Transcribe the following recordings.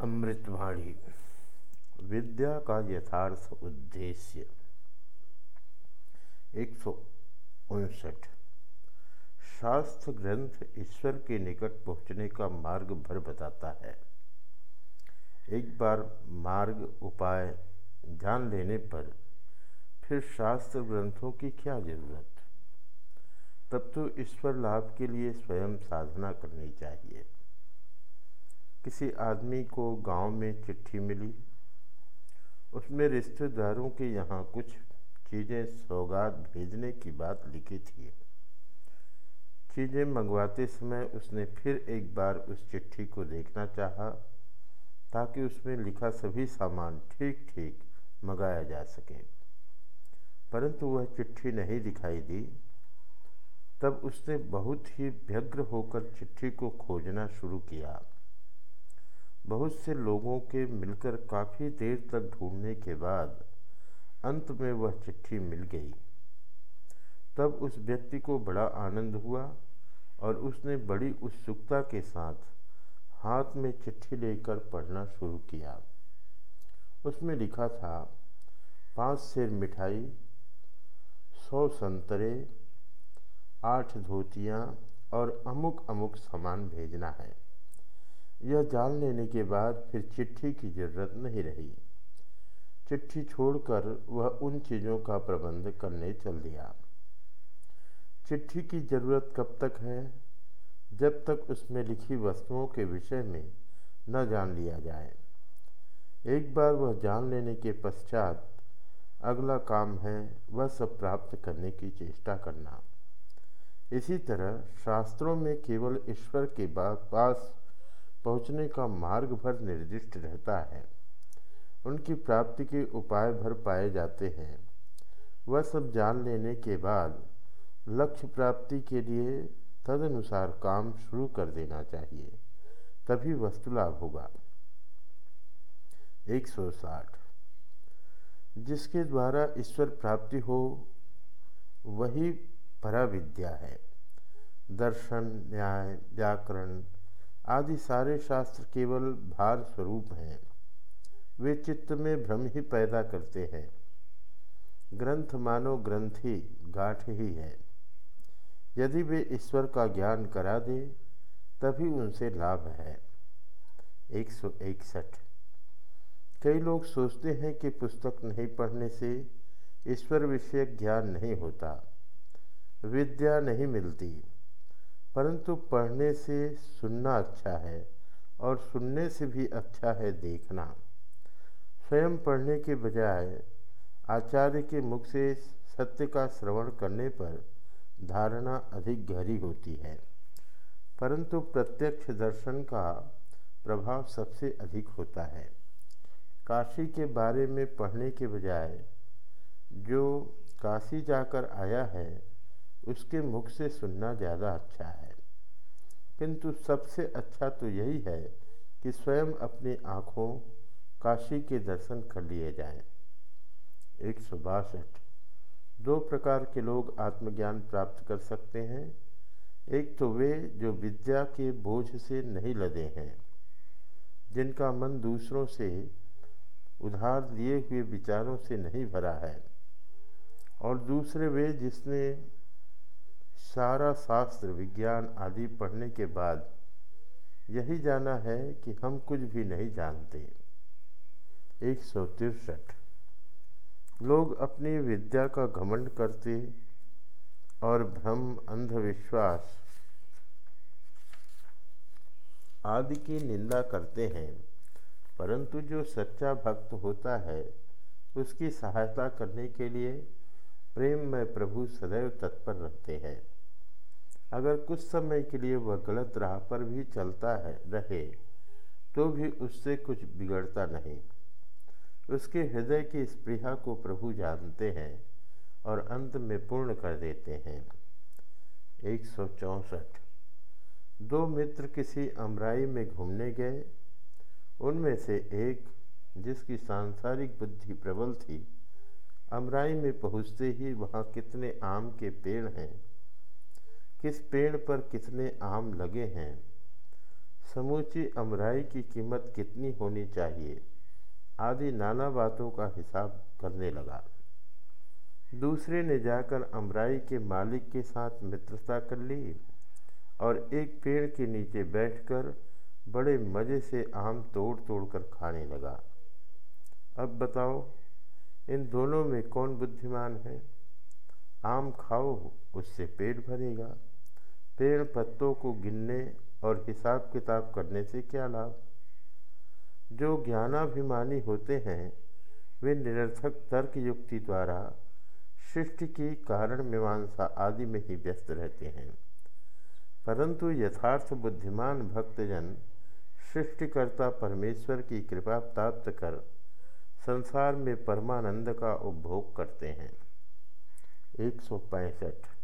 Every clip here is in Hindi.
अमृतवाणी। विद्या का यथार्थ उद्देश्य एक सौ उनसठ। शास्त्र ग्रंथ ईश्वर के निकट पहुँचने का मार्ग भर बताता है। एक बार मार्ग उपाय जान लेने पर फिर शास्त्र ग्रंथों की क्या ज़रूरत? तब तो ईश्वर लाभ के लिए स्वयं साधना करनी चाहिए। किसी आदमी को गाँव में चिट्ठी मिली। उसमें रिश्तेदारों के यहाँ कुछ चीज़ें सौगात भेजने की बात लिखी थी। चीज़ें मंगवाते समय उसने फिर एक बार उस चिट्ठी को देखना चाहा, ताकि उसमें लिखा सभी सामान ठीक ठीक मंगाया जा सके। परंतु वह चिट्ठी नहीं दिखाई दी। तब उसने बहुत ही व्यग्र होकर चिट्ठी को खोजना शुरू किया। बहुत से लोगों के मिलकर काफ़ी देर तक ढूँढने के बाद अंत में वह चिट्ठी मिल गई। तब उस व्यक्ति को बड़ा आनंद हुआ और उसने बड़ी उत्सुकता के साथ हाथ में चिट्ठी लेकर पढ़ना शुरू किया। उसमें लिखा था, पाँच सेर मिठाई, सौ संतरे, आठ धोतियाँ और अमुक अमुक सामान भेजना है। यह जान लेने के बाद फिर चिट्ठी की ज़रूरत नहीं रही। चिट्ठी छोड़कर वह उन चीज़ों का प्रबंध करने चल दिया। चिट्ठी की ज़रूरत कब तक है? जब तक उसमें लिखी वस्तुओं के विषय में न जान लिया जाए। एक बार वह जान लेने के पश्चात अगला काम है वह सब प्राप्त करने की चेष्टा करना। इसी तरह शास्त्रों में केवल ईश्वर के पास पहुँचने का मार्ग भर निर्दिष्ट रहता है। उनकी प्राप्ति के उपाय भर पाए जाते हैं। वह सब जान लेने के बाद लक्ष्य प्राप्ति के लिए तदनुसार काम शुरू कर देना चाहिए, तभी वस्तु लाभ होगा। 160 जिसके द्वारा ईश्वर प्राप्ति हो, वही पराविद्या है। दर्शन, न्याय, व्याकरण आदि सारे शास्त्र केवल भार स्वरूप हैं। वे चित्त में भ्रम ही पैदा करते हैं। ग्रंथ मानो ग्रंथि, गाठ ही है। यदि वे ईश्वर का ज्ञान करा दे, तभी उनसे लाभ है। एक सौ इकसठ। कई लोग सोचते हैं कि पुस्तक नहीं पढ़ने से ईश्वर विषयक ज्ञान नहीं होता। विद्या नहीं मिलती। परंतु पढ़ने से सुनना अच्छा है और सुनने से भी अच्छा है देखना। स्वयं पढ़ने के बजाय आचार्य के मुख से सत्य का श्रवण करने पर धारणा अधिक गहरी होती है। परंतु प्रत्यक्ष दर्शन का प्रभाव सबसे अधिक होता है। काशी के बारे में पढ़ने के बजाय जो काशी जाकर आया है, उसके मुख से सुनना ज़्यादा अच्छा है। किंतु सबसे अच्छा तो यही है कि स्वयं अपनी आँखों काशी के दर्शन कर लिए जाएँ। एक सौ बासठ दो प्रकार के लोग आत्मज्ञान प्राप्त कर सकते हैं एक तो वे जो विद्या के बोझ से नहीं लदे हैं, जिनका मन दूसरों से उधार लिए हुए विचारों से नहीं भरा है, और दूसरे वे जिसने सारा शास्त्र, विज्ञान आदि पढ़ने के बाद यही जाना है कि हम कुछ भी नहीं जानते। एक सौ तिरसठ। लोग अपनी विद्या का घमंड करते और भ्रम, अंधविश्वास आदि की निंदा करते हैं, परंतु जो सच्चा भक्त होता है, उसकी सहायता करने के लिए प्रेम में प्रभु सदैव तत्पर रहते हैं। अगर कुछ समय के लिए वह गलत राह पर भी चलता है, रहे तो भी उससे कुछ बिगड़ता नहीं। उसके हृदय की स्पृहा को प्रभु जानते हैं और अंत में पूर्ण कर देते हैं। एक सौ चौंसठ। दो मित्र किसी अमराई में घूमने गए। उनमें से एक, जिसकी सांसारिक बुद्धि प्रबल थी, अमराई में पहुँचते ही वहाँ कितने आम के पेड़ हैं। किस पेड़ पर कितने आम लगे हैं? समूची अमराई की कीमत कितनी होनी चाहिए? आदि नाना बातों का हिसाब करने लगा। दूसरे ने जाकर अमराई के मालिक के साथ मित्रता कर ली और एक पेड़ के नीचे बैठकर बड़े मज़े से आम तोड़ तोड़ कर खाने लगा। अब बताओ, इन दोनों में कौन बुद्धिमान है? आम खाओ, उससे पेट भरेगा। पेड़ पत्तों को गिनने और हिसाब किताब करने से क्या लाभ? जो ज्ञानाभिमानी होते हैं, वे निरर्थक तर्क युक्ति द्वारा सृष्टि की कारण मीमांसा आदि में ही व्यस्त रहते हैं। परंतु यथार्थ बुद्धिमान भक्तजन सृष्टिकर्ता परमेश्वर की कृपा प्राप्त कर संसार में परमानंद का उपभोग करते हैं। एक सौ पैंसठ।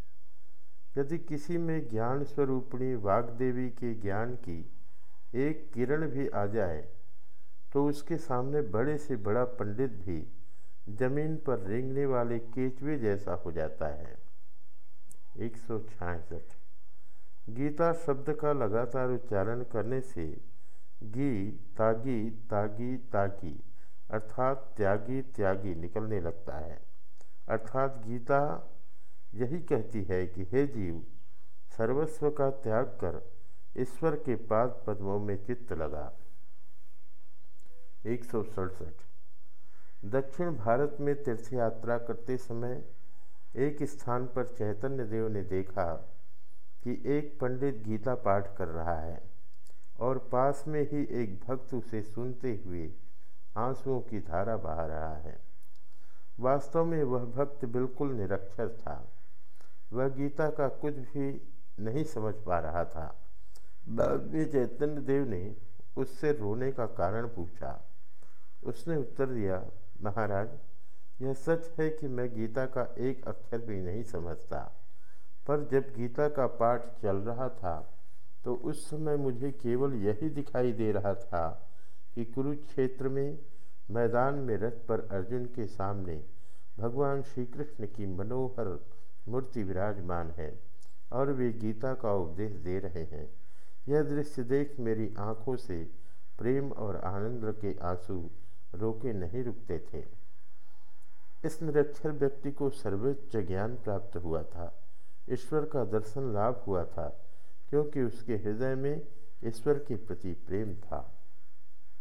यदि किसी में ज्ञान स्वरूपणी वाग्देवी के ज्ञान की एक किरण भी आ जाए तो उसके सामने बड़े से बड़ा पंडित भी ज़मीन पर रेंगने वाले केचवे जैसा हो जाता है। एक सौ छियासठ गीता शब्द का लगातार उच्चारण करने से गी तागी तागी तागी, अर्थात त्यागी त्यागी निकलने लगता है। अर्थात गीता यही कहती है कि हे जीव, सर्वस्व का त्याग कर ईश्वर के पाद पद्मों में चित्त लगा। एक सौ सड़सठ। दक्षिण भारत में तीर्थ यात्रा करते समय एक स्थान पर चैतन्य देव ने देखा कि एक पंडित गीता पाठ कर रहा है और पास में ही एक भक्त उसे सुनते हुए आंसुओं की धारा बहा रहा है। वास्तव में वह भक्त बिल्कुल निरक्षर था। वह गीता का कुछ भी नहीं समझ पा रहा था। बाद में चैतन्य देव ने उससे रोने का कारण पूछा। उसने उत्तर दिया, महाराज, यह सच है कि मैं गीता का एक अक्षर भी नहीं समझता। पर जब गीता का पाठ चल रहा था तो उस समय मुझे केवल यही दिखाई दे रहा था कि कुरुक्षेत्र में, मैदान में रथ पर अर्जुन के सामने, भगवान श्री कृष्ण की मनोहर मूर्ति विराजमान है और वे गीता का उपदेश दे रहे हैं। यह दृश्य देख मेरी आँखों से प्रेम और आनंद के आँसू रोके नहीं रुकते थे। इस निरक्षर व्यक्ति को सर्वोच्च ज्ञान प्राप्त हुआ था। ईश्वर का दर्शन लाभ हुआ था, क्योंकि उसके हृदय में ईश्वर के प्रति प्रेम था।